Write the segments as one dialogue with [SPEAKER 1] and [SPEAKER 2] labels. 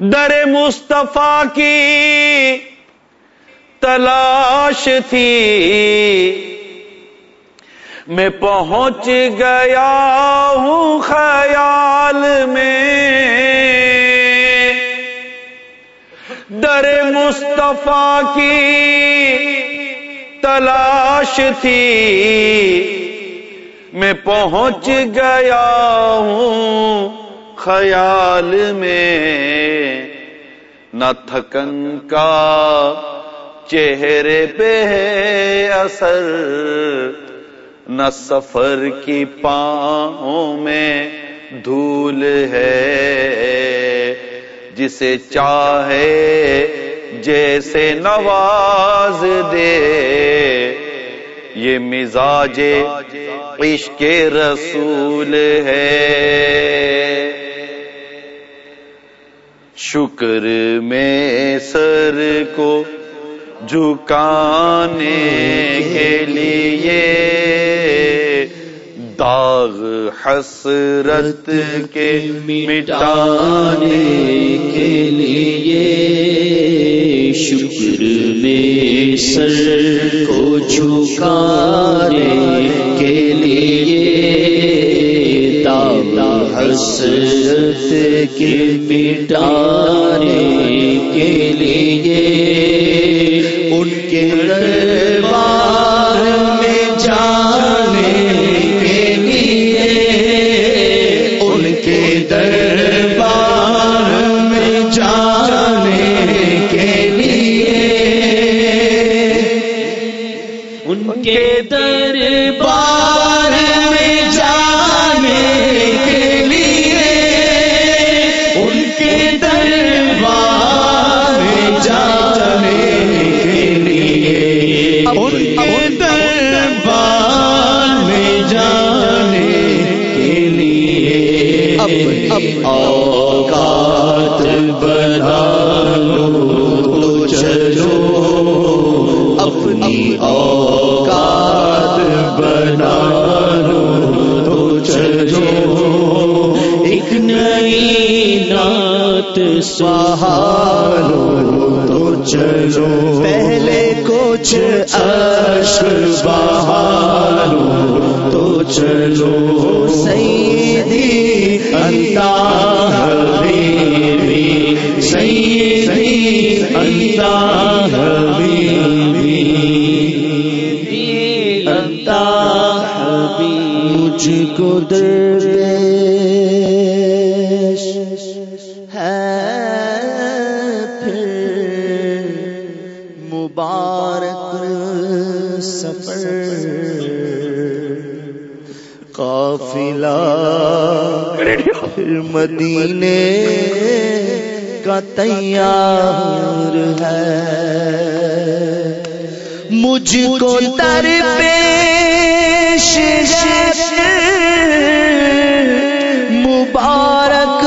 [SPEAKER 1] در مصطفیٰ کی تلاش تھی۔ میں پہنچ گیا ہوں خیال میں۔ در مصطفیٰ کی تلاش تھی۔ میں پہنچ گیا ہوں خیال میں نہ تھکن کا چہرے پہ ہے اثر، نہ سفر کی پاؤں میں دھول ہے۔ جسے چاہے جیسے نواز دے، یہ مزاج عشق رسول ہے۔ شکر میں سر کو جھکانے کے لیے داغ حسرت کے مٹانے
[SPEAKER 2] کے لیے شکر میں سر کو جھکانے کے لیے حسرت کی مٹانے کے لیے ان کے بنا تو چلو ایک نئی نعت سہارو تو چلو پہلے کچھ عشق بہارو تو چلو۔ سیدی انتا حبیبی، سیدی انتا حبیبی۔ مجھ کو درویش ہے پھر مبارک سفر قافلہ پھر مدینے کا تیار ہے۔ مجھ کو در پیش مبارک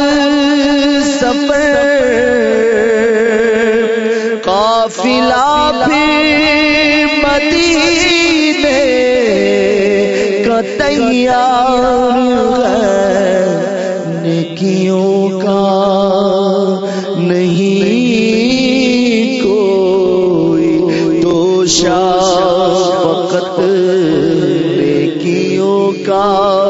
[SPEAKER 2] سفر قافلہ پھر مدینے کا تیار ہے، نیکیوں کا نہیں کوئی دوشا وقت نیکیوں کا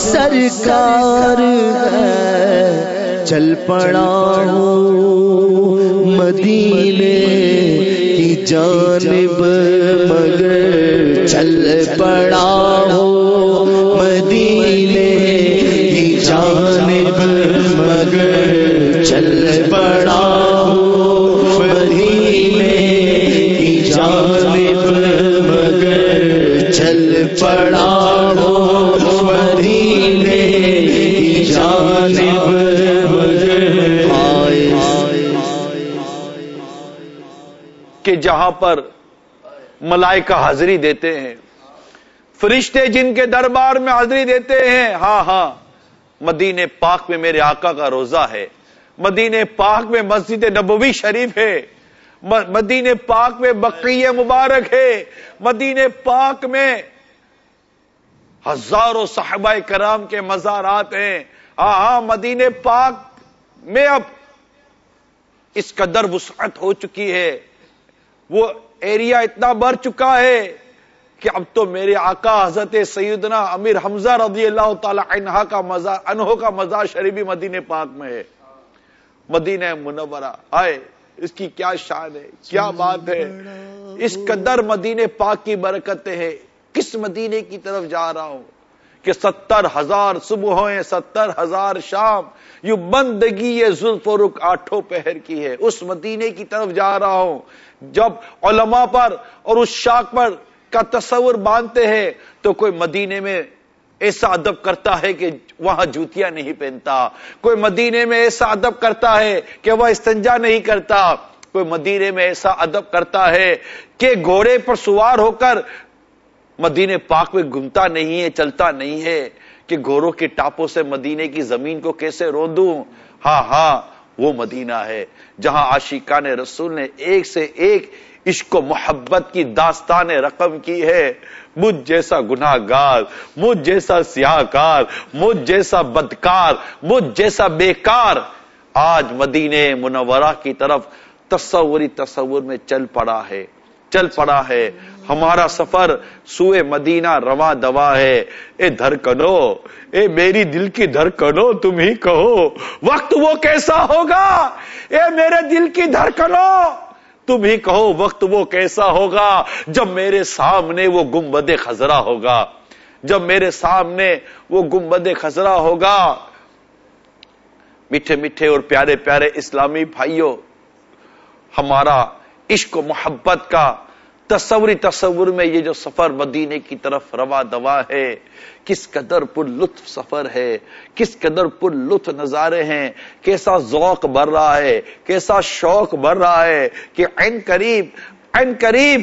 [SPEAKER 2] سرکار ہے۔ چل پڑا ہوں مدینے کی جانب مگر چل پڑا
[SPEAKER 1] کہ جہاں پر ملائکہ حاضری دیتے ہیں، فرشتے جن کے دربار میں حاضری دیتے ہیں ہاں ہاں مدینے پاک میں میرے آقا کا روزہ ہے مدینے پاک میں مسجد نبوی شریف ہے مدینے پاک میں بقی مبارک ہے مدینے پاک میں ہزاروں صحابہ کرام کے مزارات ہیں۔ ہاں ہاں مدینے پاک میں اب اس قدر وسعت ہو چکی ہے۔ وہ ایریا اتنا بڑھ چکا ہے کہ اب تو میرے آقا حضرت سیدنا امیر حمزہ رضی اللہ تعالی عنہ کا مزار انہوں کا مزار شریفی مدینہ پاک میں ہے۔ مدینہ منورہ۔ آئے، اس کی کیا شان ہے، کیا بات ہے۔ اس قدر مدینہ پاک کی برکتیں ہیں۔ کس مدینے کی طرف جا رہا ہوں؟ کہ ستر ہزار صبح ستر ہزار شام یو بندگی یہ زلف و رخ آٹھوں پہر کی ہے۔ اس مدینے کی طرف جا رہا ہوں، جب علماء پر اور اس شاخ پر کا تصور باندھتے ہیں، تو کوئی مدینے میں ایسا ادب کرتا ہے کہ وہاں جوتیاں نہیں پہنتا۔ کوئی مدینے میں ایسا ادب کرتا ہے کہ وہ استنجا نہیں کرتا۔ کوئی مدینے میں ایسا ادب کرتا ہے کہ گھوڑے پر سوار ہو کر مدینے پاک میں گھومتا نہیں ہے، چلتا نہیں ہے کہ گھوڑوں کے ٹاپوں سے مدینے کی زمین کو کیسے رو دوں ہاں ہاں وہ مدینہ ہے جہاں عاشقان رسول نے ایک سے ایک عشق و محبت کی داستان رقم کی ہے۔ مجھ جیسا گناہ گار مجھ جیسا سیاہ کار مجھ جیسا بدکار، مجھ جیسا بیکار آج مدینے منورہ کی طرف تصوری تصور میں چل پڑا ہے۔ چل پڑا ہے۔ ہمارا سفر سوئے مدینہ روا دوا ہے۔ اے دھڑکنو اے میری دل کی دھڑکنو تم ہی کہو، وقت وہ کیسا ہوگا؟ اے میرے دل کی دھڑکنو تم ہی کہو، وقت وہ کیسا ہوگا؟ جب میرے سامنے وہ گمبد خزرا ہوگا۔ جب میرے سامنے وہ گمبد خزرا ہوگا۔ میٹھے میٹھے اور پیارے پیارے اسلامی بھائیوں، ہمارا عشق و محبت کا تصوری تصور میں یہ جو سفر مدینے کی طرف روا دوا ہے، کس قدر پر لطف سفر ہے، کس قدر پر لطف نظارے ہیں، کیسا ذوق بڑھ رہا ہے، کیسا شوق بڑھ رہا ہے کہ این قریب این قریب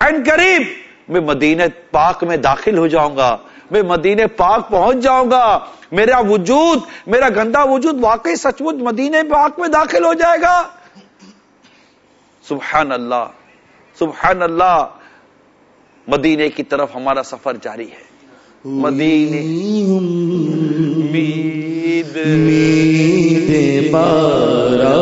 [SPEAKER 1] این قریب، میں مدینہ پاک میں داخل ہو جاؤں گا، میں مدینہ پاک پہنچ جاؤں گا، میرا وجود، میرا گندا وجود واقعی سچ مچ مدینہ پاک میں داخل ہو جائے گا۔ سبحان اللہ سبحان اللہ مدینے کی طرف ہمارا سفر جاری ہے۔ مدینے۔
[SPEAKER 2] مید مید بارا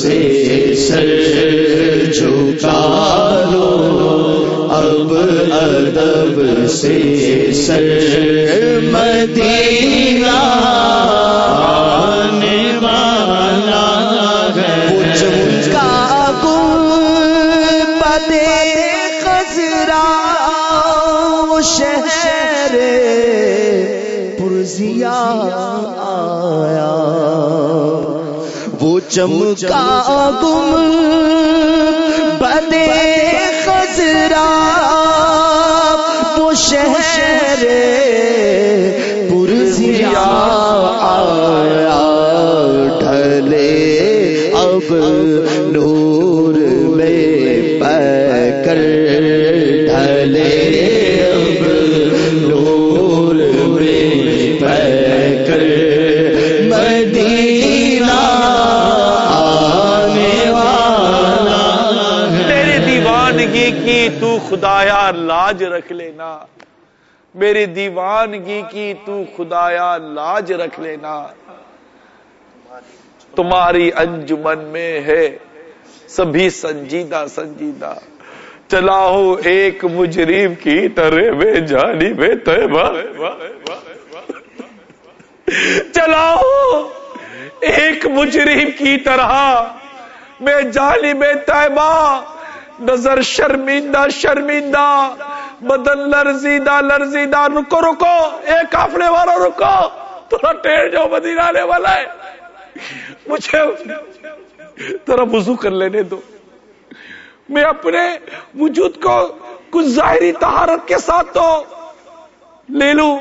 [SPEAKER 2] سے سر مدینہ کا گم بدے
[SPEAKER 1] خزرا وہ شہر لاج رکھ لینا۔ میری دیوانگی کی تو خدایا لاج رکھ لینا۔ تمہاری انجمن میں ہے سبھی سنجیدہ سنجیدہ۔ چلا ہو ایک مجرم کی طرح بے جانی بے طیبہ چلا ہو ایک مجرم کی طرح میں جانی بے طیبہ نظر شرمندہ شرمندہ۔ بدن لرزیدہ لرزیدہ، رکو رکو۔ ایک کافلے والا، رکو۔ تھوڑا ٹیر جو مدینہ آنے والا ہے۔ مجھے ذرا وضو کر لینے دو۔ میں اپنے وجود کو کچھ ظاہری تہارت کے ساتھ تو لے لوں۔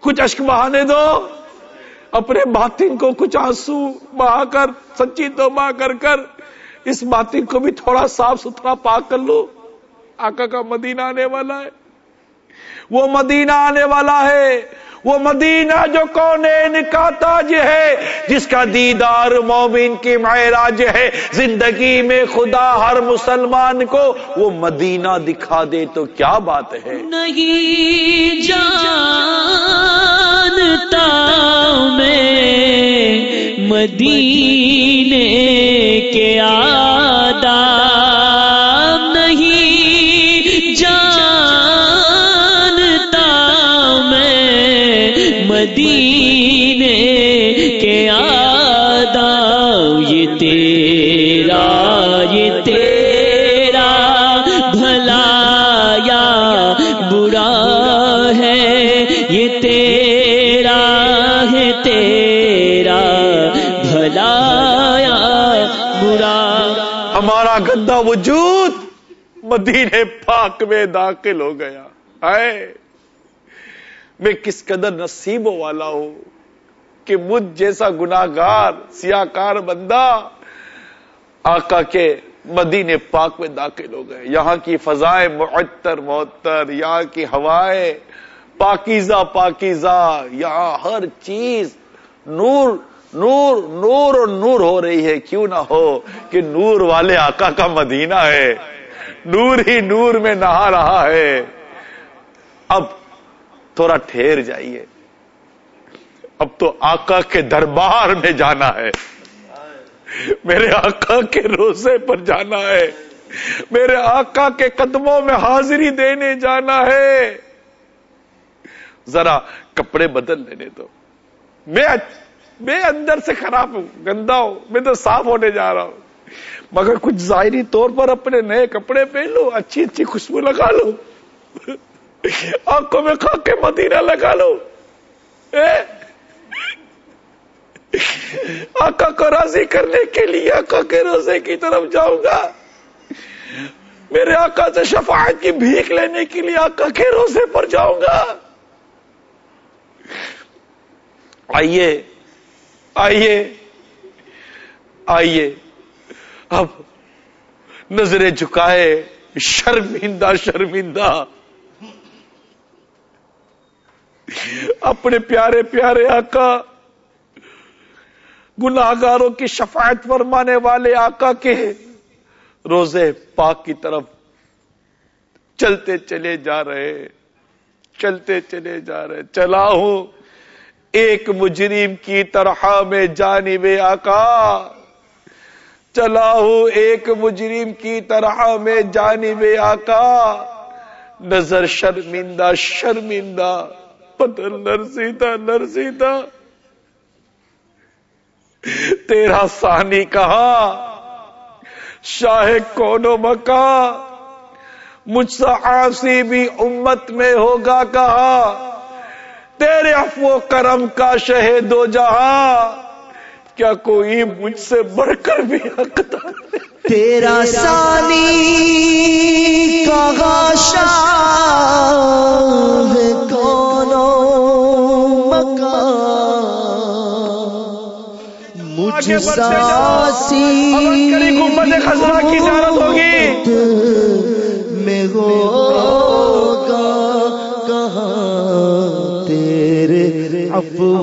[SPEAKER 1] کچھ اشک بہانے دو۔ اپنے باطن کو کچھ آنسو بہا کر سچی تو بہا کر کر۔ اس باطن کو بھی تھوڑا صاف ستھرا پاک کر لو۔ آقا کا مدینہ آنے والا ہے۔ وہ مدینہ آنے والا ہے۔ وہ مدینہ جو کونین کا تاج ہے۔ جس کا دیدار مومن کی معراج ہے۔ زندگی میں خدا ہر مسلمان کو وہ مدینہ دکھا دے تو کیا بات ہے؟
[SPEAKER 2] نہیں جانتا میں مدینے کے آداب
[SPEAKER 1] وجود مدینے پاک میں داخل ہو گیا۔ آئے میں کس قدر نصیبوں والا ہوں کہ مجھ جیسا گناگار سیاکار بندہ آقا کے مدینے پاک میں داخل ہو گئے۔ یہاں کی فضائیں معطر معطر، یہاں کی ہوائیں پاکیزہ پاکیزہ، یہاں ہر چیز نور نور نور اور نور ہو رہی ہے۔ کیوں نہ ہو کہ نور والے آقا کا مدینہ ہے۔ نور ہی نور میں نہا رہا ہے۔ اب تھوڑا ٹھہر جائیے۔ اب تو آقا کے دربار میں جانا ہے۔ میرے آقا کے روزے پر جانا ہے۔ میرے آقا کے قدموں میں حاضری دینے جانا ہے۔ ذرا کپڑے بدل لینے تو میں میں اندر سے خراب ہوں، گندا ہوں، میں تو صاف ہونے جا رہا ہوں۔ مگر کچھ ظاہری طور پر اپنے نئے کپڑے پہن لو اچھی اچھی خوشبو لگا لو آنکھوں میں کھا کے مدینہ لگا لو آقا کو راضی کرنے کے لیے آقا کے روزے کی طرف جاؤں گا۔ میرے آقا سے شفاعت کی بھیک لینے کے لیے آقا کے روزے پر جاؤں گا۔ آئیے۔ آئیے آئیے۔ اب نظریں جھکائے، شرمندہ شرمندہ۔ اپنے پیارے پیارے آقا، گناہگاروں کی شفاعت فرمانے والے آقا کے روزے پاک کی طرف چلتے چلے جا رہے، چلتے چلے جا رہے۔ چلا ہوں۔ ایک مجرم کی طرح میں جانب آقا۔ چلا ہوں ایک مجرم کی طرح میں جانب آقا۔ نظر شرمندہ شرمندہ پتل نرسیدہ نرسیدہ تیرا سانی کہا شاہ کونو مکا مجھ سے آسی بھی امت میں ہوگا کہا تیرے افو کرم کا شہد و جہاں کیا کوئی مجھ سے بڑھ کر بھی حقدار
[SPEAKER 2] تیرا سانی کا شاہ کونو مکا مجھ ساسی
[SPEAKER 1] خزرہ کی جانت ہوگی۔
[SPEAKER 2] میں ہوگا افو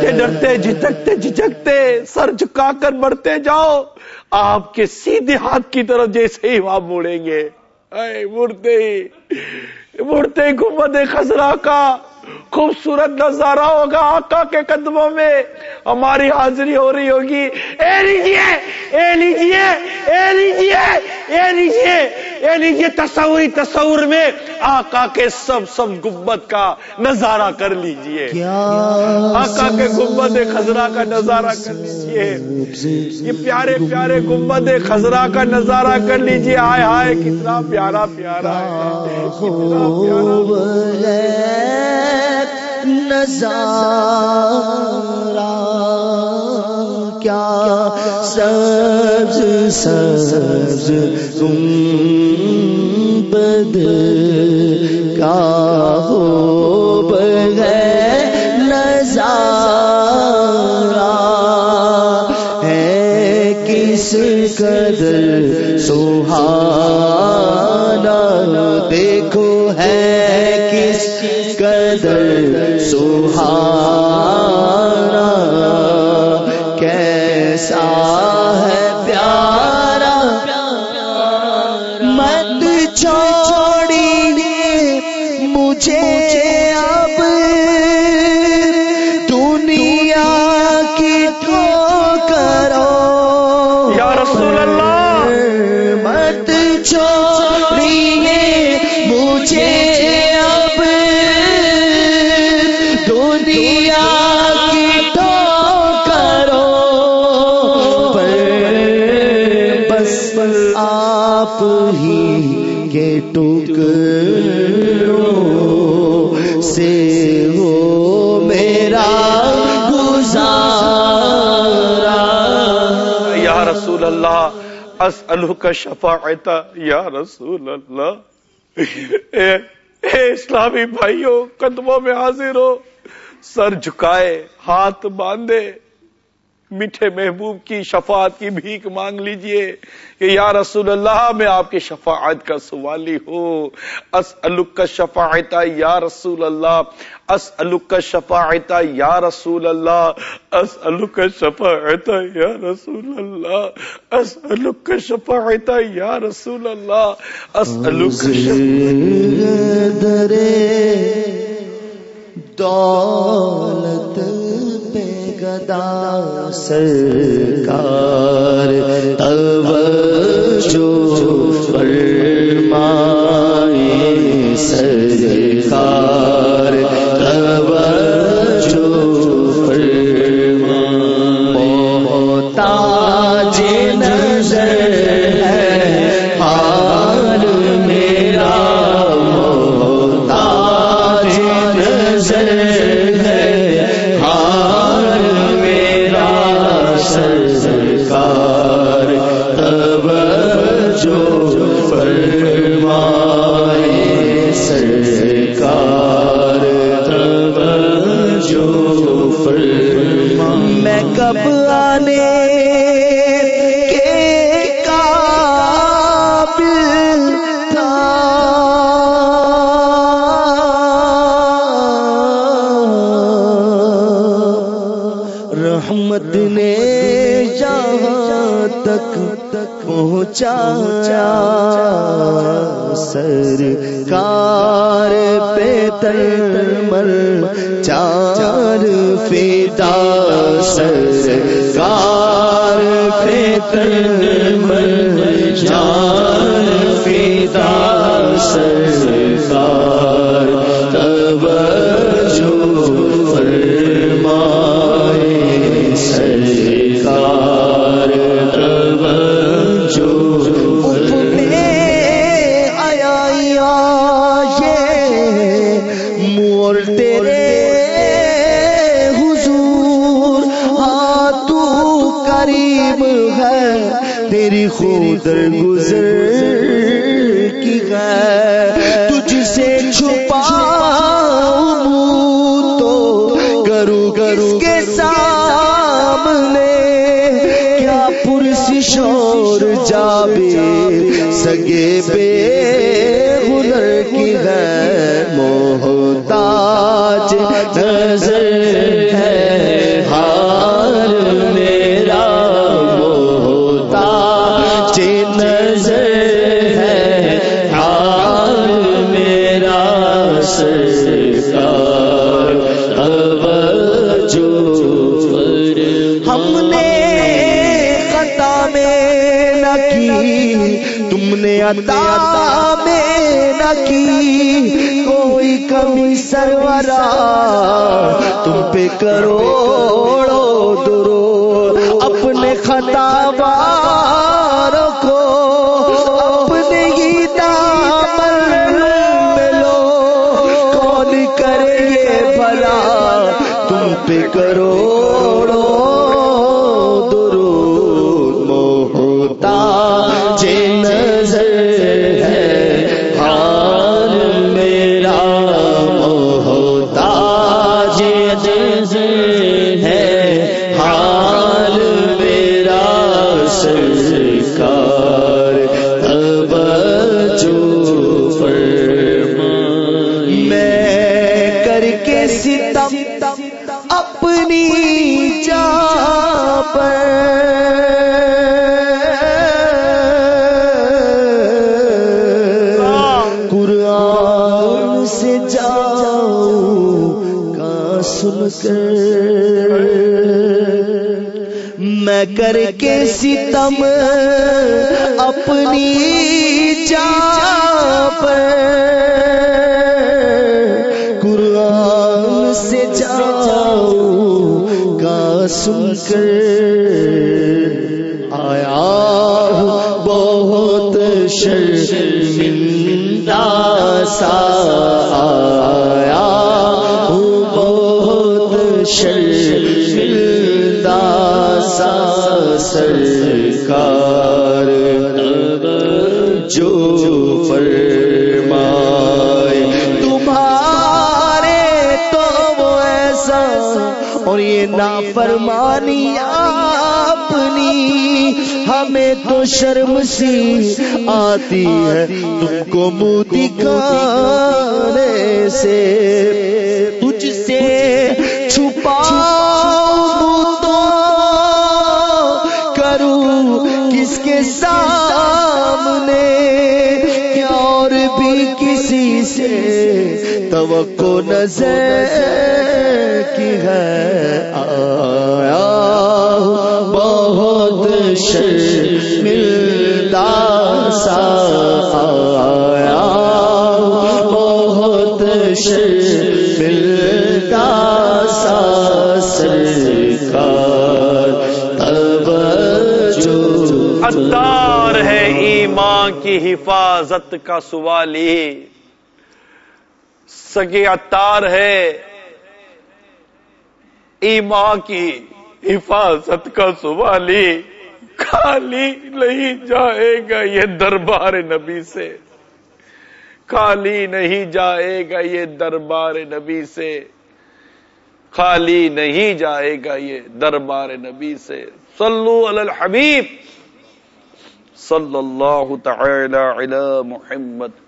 [SPEAKER 1] ڈرتے ڈرتے جھجکتے جھجکتے سر جھکا کر بڑھتے جاؤ، آپ کے سیدھے ہاتھ کی طرف جیسے ہی آپ مڑیں گے۔ مڑتے ہی مڑتے ہی گنبد خزرا کا۔ خوبصورت نظارہ ہوگا آقا کے قدموں میں۔ ہماری حاضری ہو رہی ہوگی۔ اے لیجیے اے لیجیے اے لیجیے اے لیجیے اے لیجیے تصوری تصور میں آقا کے سب سب گنبد کا نظارہ کر لیجیے
[SPEAKER 2] کیا
[SPEAKER 1] آقا کے گنبد خزرا کا نظارہ کر لیجیے یہ پیارے پیارے گنبد خزرا کا نظارہ کر لیجیے ہائے ہائے کتنا پیارا پیارا ہے۔ کتنا پیارا
[SPEAKER 2] خوب ہے نظارہ۔ کیا سبز سبز گنبد کا خوب ہے نظارہ ہے کس قدر سہانا دیکھو ہے کس قدر سہانا آپ ہی کے ٹکڑوں سے ہو میرا گزارا۔
[SPEAKER 1] یا رسول اللہ اسألک شفاعت یا رسول اللہ۔ اے, اے اسلامی بھائیوں قدموں میں حاضر ہو۔ سر جھکائے ہاتھ باندھے۔ میٹھے محبوب کی شفاعت کی بھیک مانگ لیجیے کہ یا رسول اللہ، میں آپ کی شفاعت کا سوالی ہوں۔ اسألک کا شفاعت یا رسول اللہ۔ اسألک کا شفاعت یا رسول اللہ۔ اسألک کا شفاعت یا رسول اللہ۔ اسألک کا شفاعت یا رسول اللہ۔ اسألک کا شفاعت
[SPEAKER 2] درے دولت گدا سرکار توجہ جو فرمان پہ در گزر کی غیر تجھ سے چھپا تو کرو کرو کے سامنے کیا پرس شور جا سگے بے ہنر کی غیر عطا میں نہ کی کوئی کمی سرورا تم پہ کرو کا میں کر کے ستم اپنی جان پر قرآن سے جاؤ کا سن کر۔ آیا بہت شرمندہ سا۔ جو فرمائے۔ تمہارے تو وہ ایسا اور یہ نافرمانی اپنی ہمیں تو شرم سی آتی ہے۔ تم کو منہ دکھانے سے تجھ سے چھپاؤں تو کروں۔ کس کے سامنے کسی سے توقع نظر کی ہے۔ آیا بہت شرمندہ سا۔ آیا بہت شرمندہ سا۔ سرکار توجہ۔
[SPEAKER 1] اتار ہے ایمان کی حفاظت کا سوالی۔ سگے اتار ہے۔ ایمان کی حفاظت کا سوالی خالی نہیں جائے گا یہ دربار نبی سے۔ خالی نہیں جائے گا یہ دربار نبی سے۔ خالی نہیں جائے گا یہ دربار نبی سے۔ صلو علی الحبیب۔ صلی اللہ تعالی علی محمد۔